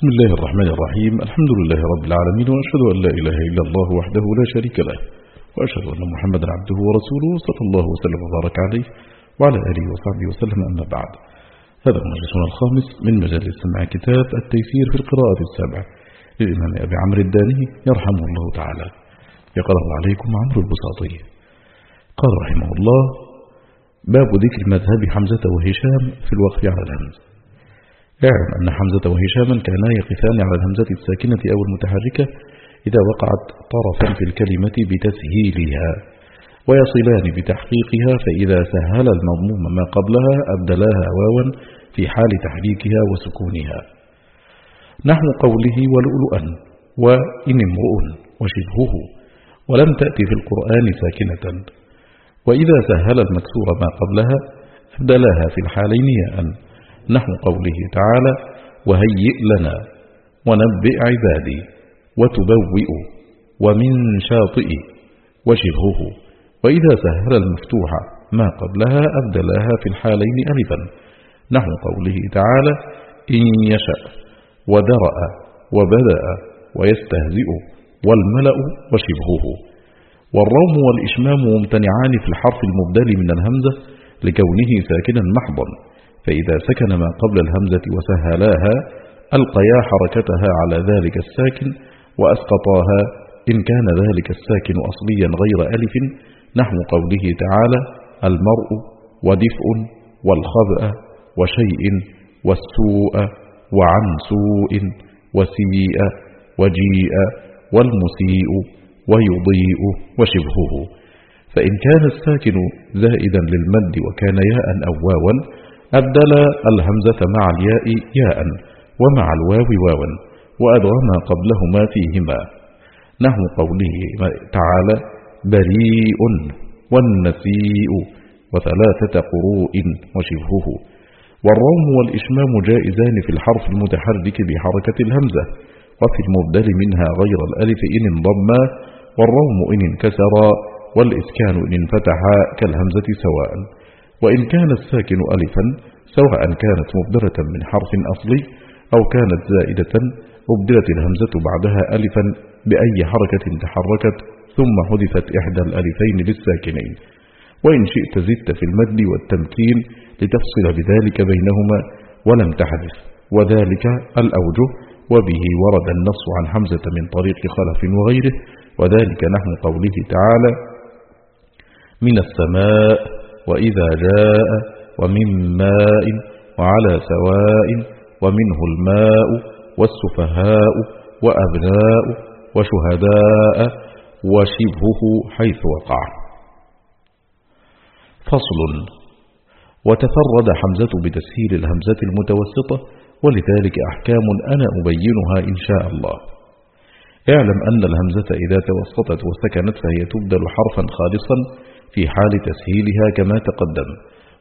بسم الله الرحمن الرحيم. الحمد لله رب العالمين وأشهد أن لا إله إلا الله وحده لا شريك له وأشهد أن محمدا عبده ورسوله صلى الله وسلم وبارك عليه وعلى آله وصحبه وسلم أما بعد. هذا مجلسنا الخامس من مجالس سمع كتاب التيسير في القراءة السابعة للإمام أبي عمرو الداني يرحمه الله تعالى. يقرأ عليكم عمرو البساطي. قال رحمه الله باب ذكر مذهب حمزة وهشام في الوقف على الهمز. اعلم أن حمزة وهشاما كانا يقفان على الهمزة الساكنة أو المتحركة إذا وقعت طرفا في الكلمة بتسهيلها ويصلان بتحقيقها فإذا سهل المضموم ما قبلها أبدلاها واوا في حال تحريكها وسكونها. نحو قوله ولؤلؤا وإن امرؤ وشبهه ولم تأتي في القرآن ساكنة وإذا سهل المكسور ما قبلها أبدلاها في الحالين ياء نحو قوله تعالى وهيئ لنا ونبئ عبادي وتبوئ ومن شاطئ وشبهه وإذا سهل المفتوح ما قبلها أبدلاها في الحالين ألفا نحو قوله تعالى إن يشأ ودرأ وبدأ ويستهزئ والملأ وشبهه والروم والإشمام ممتنعان في الحرف المبدل من الهمزة لكونه ساكنا محضا. فإذا سكن ما قبل الهمزة وسهلاها ألقيا حركتها على ذلك الساكن وأسقطاها. إن كان ذلك الساكن أصليا غير ألف نحو قوله تعالى المرء ودفء والخبأ وشيء والسوء وعن سوء وسيء وجيء والمسيء ويضيء وشبهه. فإن كان الساكن زائدا للمد وكان ياء أو واوا أبدل الهمزة مع الياء ياء ومع الواو واوا وأدغم قبلهما فيهما. نحو قوله تعالى بريء والنسيء وثلاثة قروء وشبهه. والروم والإشمام جائزان في الحرف المتحرك بحركة الهمزة وفي المبدل منها غير الألف إن انضما والروم إن انكسرا والإسكان إن انفتحا كالهمزة سواء. وإن كان الساكن ألفا سواء كانت مبدلة من حرف أصلي أو كانت زائدة أبدلت الهمزة بعدها ألفا بأي حركة تحركت ثم حذفت إحدى الألفين للساكنين وإن شئت زدت في المد والتمكين لتفصل بذلك بينهما ولم تحذف. وذلك الأوجه وبه ورد النص عن حمزة من طريق خلف وغيره. وذلك نحو قوله تعالى من السماء وإذا جاء ومن ماء وعلى سواء ومنه الماء والسفهاء وأبناء وشهداء وشبهه حيث وقع. فصل. وتفرد حمزة بتسهيل الهمزة المتوسطة ولذلك أحكام أنا أبينها إن شاء الله. اعلم أن الهمزة إذا توسطت وسكنت فهي تبدل حرفا خالصا في حال تسهيلها كما تقدم.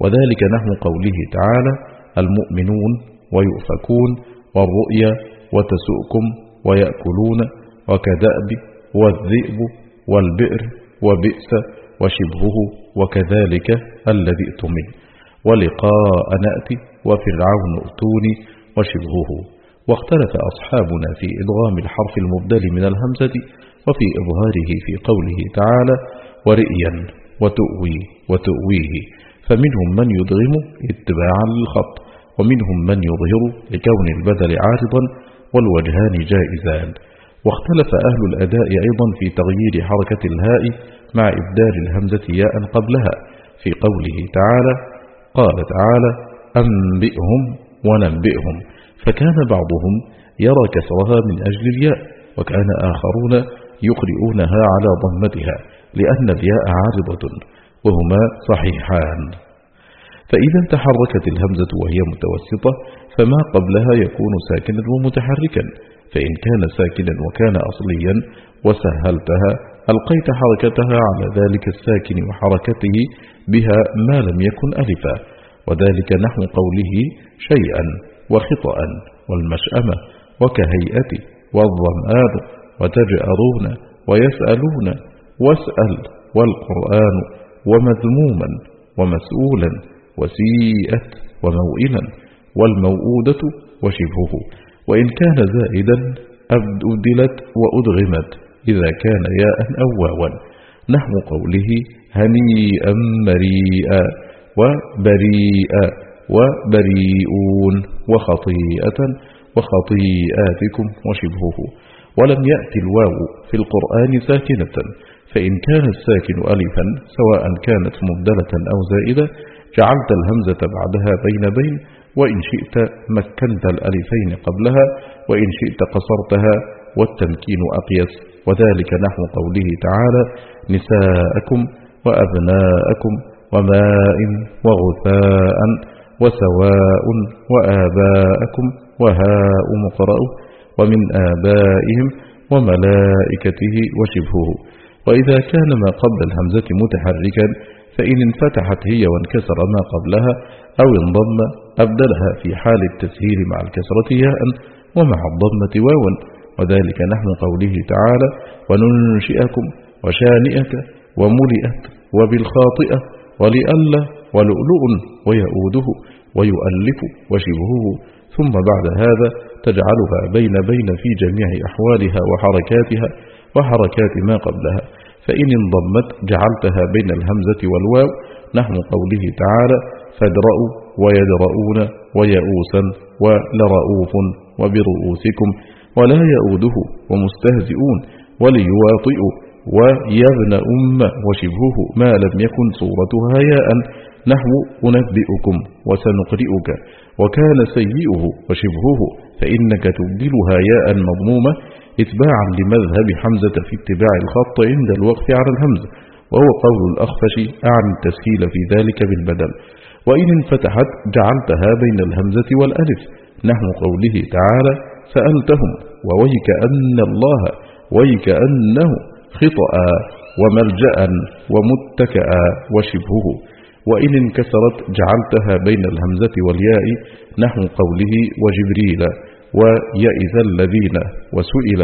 وذلك نحو قوله تعالى المؤمنون ويؤفكون والرؤيا وتسؤكم ويأكلون وكدأب والذئب والبئر وبئس وشبهه وكذلك الذي ائتمن. ولقاء نأتي وفرعون ائتوني وشبهه. واختلف أصحابنا في إدغام الحرف المبدل من الهمزة وفي إظهاره في قوله تعالى ورئيا وتؤوي وتؤويه. فمنهم من يدغم اتباعا للخط ومنهم من يظهر لكون البدل عارضا والوجهان جائزان. واختلف أهل الأداء أيضا في تغيير حركة الهاء مع إبدال الهمزة ياء قبلها. في قوله تعالى قال تعالى أنبئهم وننبئهم. فكان بعضهم يرى كسرها من أجل الياء وكان آخرون يقرئونها على ضمتها لأن الياء عارضة وهما صحيحان. فإذا تحركت الهمزة وهي متوسطة فما قبلها يكون ساكنا ومتحركا فإن كان ساكنا وكان أصليا وسهلتها ألقيت حركتها على ذلك الساكن وحركته بها ما لم يكن ألفا وذلك نحو قوله شيئا. وخطأ والمشأمة وكهيئة والظمآن وتجأرون ويسألون واسأل والقرآن ومذموما ومسؤولا وسيئة وموئلا والموؤودة وشبهه وإن كان زائدا أبدلت وأدغمت إذا كان ياء أو واوا نحو قوله هنيئا مريئا وبريئا وبريئون وخطيئة وخطيئاتكم وشبهه. ولم يأتي الواو في القرآن ساكنة فإن كان الساكن ألفا سواء كانت مبدلة أو زائدة جعلت الهمزة بعدها بين بين وإن شئت مكنت الألفين قبلها وإن شئت قصرتها والتمكين أقيس. وذلك نحو قوله تعالى نساءكم وأبناءكم وماء وغثاء. وسواء وآباءكم وهاء مقرأ ومن آبائهم وملائكته وشبهه. وإذا كان ما قبل الهمزة متحركا فإن انفتحت هي وانكسر ما قبلها أو انضم أبدلها في حال التسهيل مع الكسرة ياء ومع الضمة واوا. وذلك نحن قوله تعالى وننشئكم وشانئك وملئت وبالخاطئة ولئلا ولؤلؤ ويؤوده ويؤلف وشبهه. ثم بعد هذا تجعلها بين بين في جميع أحوالها وحركاتها وحركات ما قبلها. فإن انضمت جعلتها بين الهمزة والواو. نحن قوله تعالى فادرأوا ويدرؤون ويئوسا ولرؤوف وبرؤوسكم ولا يؤوده ومستهزئون وليواطئوا ويبن أم وشبهه ما لم يكن صورتها ياء نحو أنبئكم وسنقرئك. وكان سيئه وشبهه فإنك تبدلها ياء مضمومة اتباعا لمذهب حمزة في اتباع الخط عند الوقف على الهمزة وهو قول الأخفش أعن التسهيل في ذلك بالبدل. وإن انفتحت جعلتها بين الهمزة والألف. نحو قوله تعالى سألتهم وويك أن الله ويك أنه خطأ وملجأ ومتكأ وشبهه وإن انكسرت جعلتها بين الهمزة والياء نحو قوله وجبريل ويئذ الذين وسئل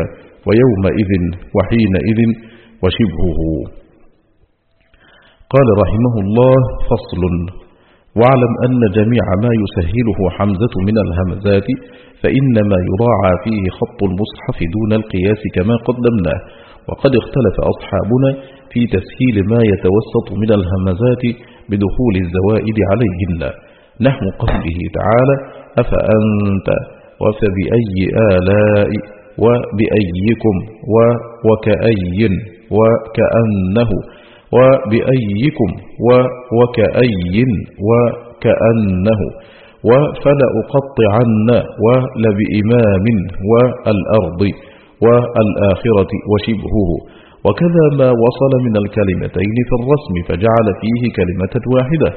ويومئذ وحينئذ وشبهه. قال رحمه الله فصل واعلم أن جميع ما يسهله حمزة من الهمزات فإنما يراعى فيه خط المصحف دون القياس كما قدمناه. وقد اختلف أصحابنا في تسهيل ما يتوسط من الهمزات بدخول الزوائد عليهن. نحو قوله تعالى أفأنت وفبأي آلاء وبأيكم وكأي وكأنه وبأيكم وكأي وكأنه وفلأقطعن ولبإمام والأرض والآخرة وشبهه. وكذا ما وصل من الكلمتين في الرسم فجعل فيه كلمة واحدة.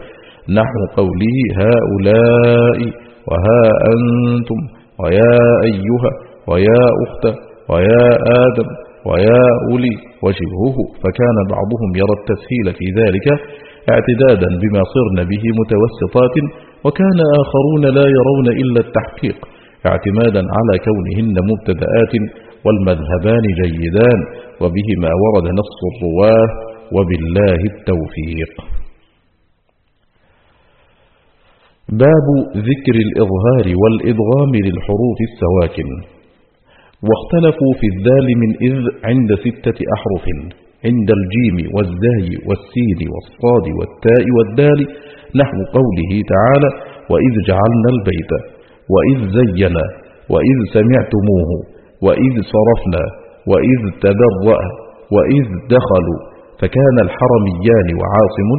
نحو قوله هؤلاء وها أنتم ويا أيها ويا أخت ويا آدم ويا أولي وشبهه. فكان بعضهم يرى التسهيل في ذلك اعتدادا بما صرن به متوسطات وكان آخرون لا يرون إلا التحقيق اعتمادا على كونهن مبتدآت والمذهبان جيدان وبهما ورد نص الرواة وبالله التوفيق. باب ذكر الإظهار والإضغام للحروف السواكن. واختلفوا في الذال من إذ عند ستة أحرف عند الجيم والزاي والسين والصاد والتاء والدال نحو قوله تعالى وإذ جعلنا البيت وإذ زينا وإذ سمعتموه وإذ صرفنا وإذ تبرأ وإذ دخلوا فكان الحرميان وعاصم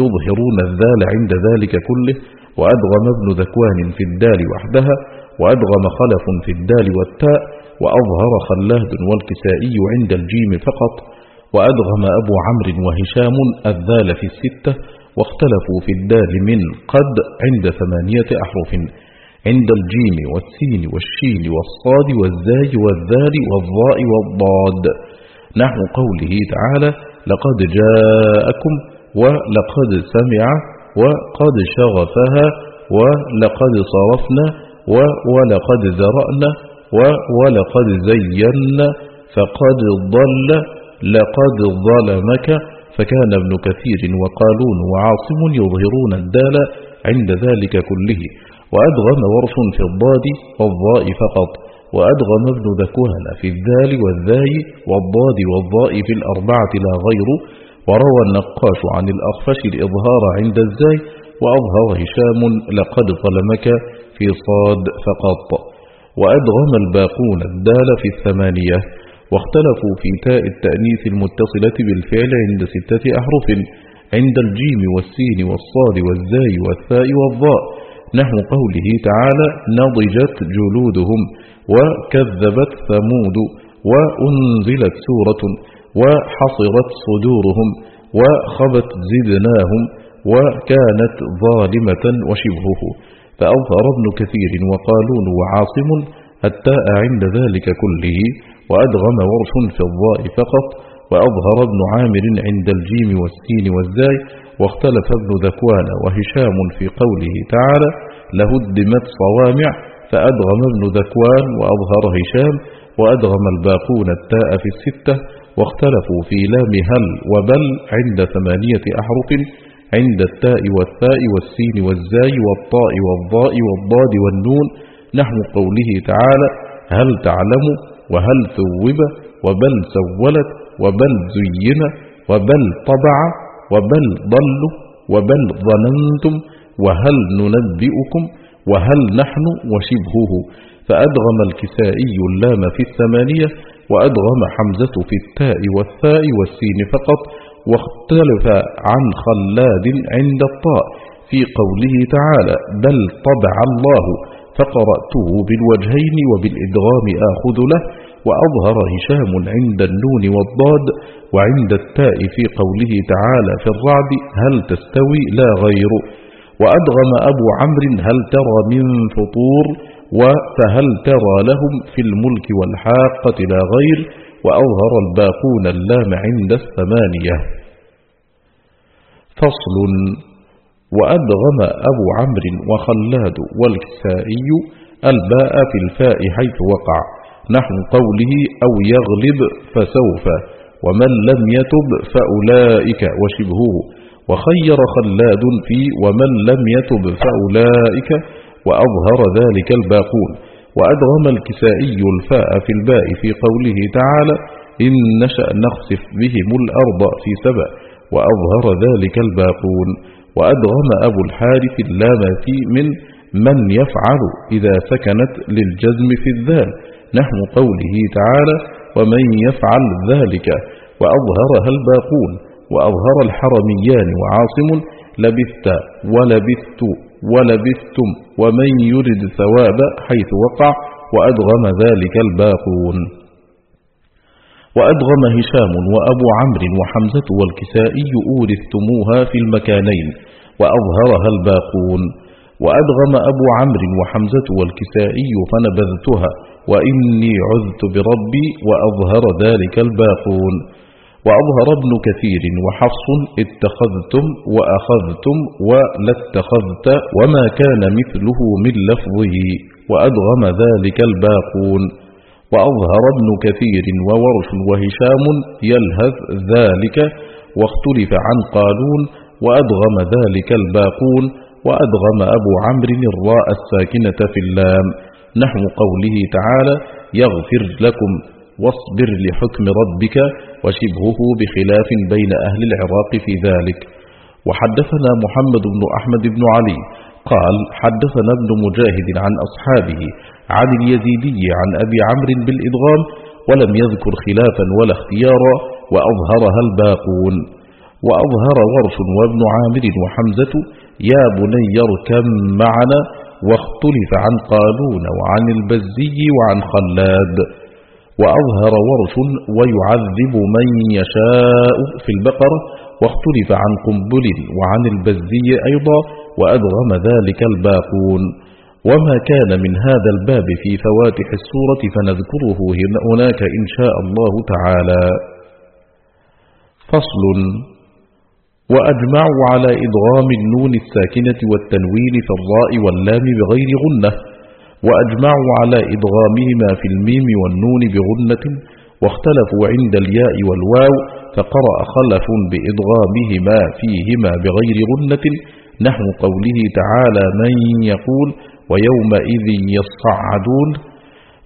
يظهرون الذال عند ذلك كله وأدغم ابن ذكوان في الدال وحدها وأدغم خلف في الدال والتاء وأظهر خلاد والكسائي عند الجيم فقط وأدغم أبو عمرو وهشام الذال في الستة واختلفوا في الدال من قد عند ثمانية أحرف عند الجيم والسين والشين والصاد والزاي والذال والضاء والضاد. نحو قوله تعالى لقد جاءكم ولقد سمع وقد شغفها ولقد صرفنا ولقد ذرأنا ولقد زينا فقد ضل لقد ظلمك فكان ابن كثير وقالون وعاصم يظهرون الدال عند ذلك كله. وأدغم ورش في الضاد والضاء فقط وأدغم ابن ذكوان في الذال والذاي والضاد والضاء في الأربعة لا غير وروى النقاش عن الأخفش الإظهار عند الزاي وأظهر هشام لقد ظلمك في صاد فقط. وأدغم الباقون الدال في الثمانية واختلفوا في تاء التأنيث المتصلة بالفعل عند ستة أحرف عند الجيم والسين والصاد والزاي والثاء والضاء. نحو قوله تعالى نضجت جلودهم وكذبت ثمود وأنزلت سورة وحصرت صدورهم وخبت زدناهم وكانت ظالمة وشبهه. فأظهر ابن كثير وقالون وعاصم التاء عند ذلك كله وأدغم ورش في الضاء فقط. وأظهر ابن عامر عند الجيم والسين والزاي واختلف ابن ذكوان وهشام في قوله تعالى لهدمت صوامع فأدغم ابن ذكوان وأظهر هشام وأدغم الباقون التاء في الستة واختلفوا في لام هل وبل عند ثمانية أحرف عند التاء والثاء والسين والزاي والطاء والضاء والضاد والنون نحو قوله تعالى هل تعلم وهل ثوب وبل سولت وبل زين وبل طبع وبل ضلوا وبل ظننتم وهل ننبئكم وهل نحن وشبهه؟ فأدغم الكسائي اللام في الثمانية وأدغم حمزة في التاء والثاء والسين فقط واختلف عن خلاد عند الطاء في قوله تعالى بل طبع الله فقرأته بالوجهين وبالإدغام آخذ له وأظهر هشام عند النون والضاد وعند التاء في قوله تعالى في الرعد هل تستوي؟ لا غير. وأدغم أبو عمرو هل ترى من فطور؟ وفهل ترى لهم في الملك والحاقة؟ لا غير. وأظهر الباقون اللام عند الثمانية. فصل. وأدغم أبو عمرو وخلاد والكسائي الباء في الفاء حيث وقع. نحو قوله أو يغلب فسوف ومن لم يتب فأولئك وشبهه وخير خلاد في ومن لم يتب فأولئك وأظهر ذلك الباقون وأدغم الكسائي الفاء في الباء في قوله تعالى إن نشأ نخسف بهم الأرض في سبأ وأظهر ذلك الباقون وأدغم أبو الحارث اللام في من من يفعل إذا سكنت للجزم في الذال نحو قوله تعالى ومن يفعل ذلك وأظهرها الباقون وأظهر الحرميان وعاصم لبثت ولبثت ولبثتم ومن يرد ثواب حيث وقع وأدغم ذلك الباقون وأدغم هشام وأبو عمرو وحمزة والكسائي أورثتموها في المكانين وأظهرها الباقون وأدغم أبو عمرو وحمزة والكسائي فنبذتها وإني عذت بربي وأظهر ذلك الباقون. وأظهر ابن كثير وحفص اتخذتم وأخذتم ولاتخذت وما كان مثله من لفظه وأدغم ذلك الباقون. وأظهر ابن كثير وورش وهشام يلهث ذلك واختلف عن قالون وأدغم ذلك الباقون. وأدغم أبو عمرو الراء الساكنة في اللام. نحو قوله تعالى يغفر لكم واصبر لحكم ربك وشبهه بخلاف بين أهل العراق في ذلك. وحدثنا محمد بن أحمد بن علي قال حدثنا ابن مجاهد عن أصحابه عن اليزيدي عن أبي عمرو بالإدغام ولم يذكر خلافا ولا اختيارا وأظهرها الباقون. وأظهر ورش وابن عامر وحمزة يا بني اركم معنا واختلف عن قالون وعن البزي وعن خلاد. وأظهر ورش ويعذب من يشاء في البقرة واختلف عن قنبل وعن البزي أيضا وأدغم ذلك الباقون. وما كان من هذا الباب في فواتح السورة فنذكره هناك إن شاء الله تعالى. فصل وأجمعوا على إدغام النون الساكنة والتنوين في الراء واللام بغير غنة وأجمعوا على إدغامهما في الميم والنون بغنة واختلفوا عند الياء والواو فقرأ خلف بإدغامهما فيهما بغير غنة. نحو قوله تعالى من يقول ويومئذ يصعدون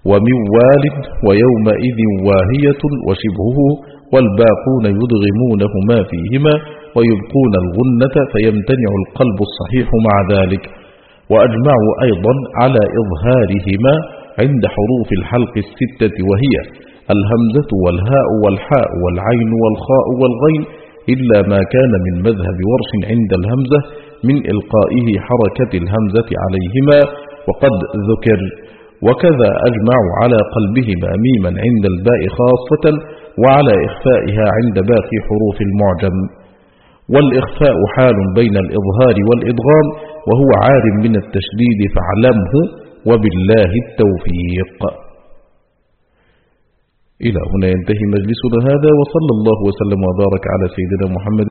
ومن وال ويومئذ واهية وشبهه والباقون يدغمونهما فيهما ويبقون الغنة فيمتنع القلب الصحيح مع ذلك. وأجمعوا أيضا على إظهارهما عند حروف الحلق الستة وهي الهمزة والهاء والحاء والعين والخاء والغين إلا ما كان من مذهب ورش عند الهمزة من إلقائه حركة الهمزة عليهما وقد ذكر. وكذا أجمعوا على قلبهما ميما عند الباء خاصة وعلى إخفائها عند باقي حروف المعجم. والإخفاء حال بين الإظهار والإدغام وهو عار من التشديد فاعلمه وبالله التوفيق. إلى هنا ينتهي مجلسنا هذا وصلى الله وسلم وبارك على سيدنا محمد.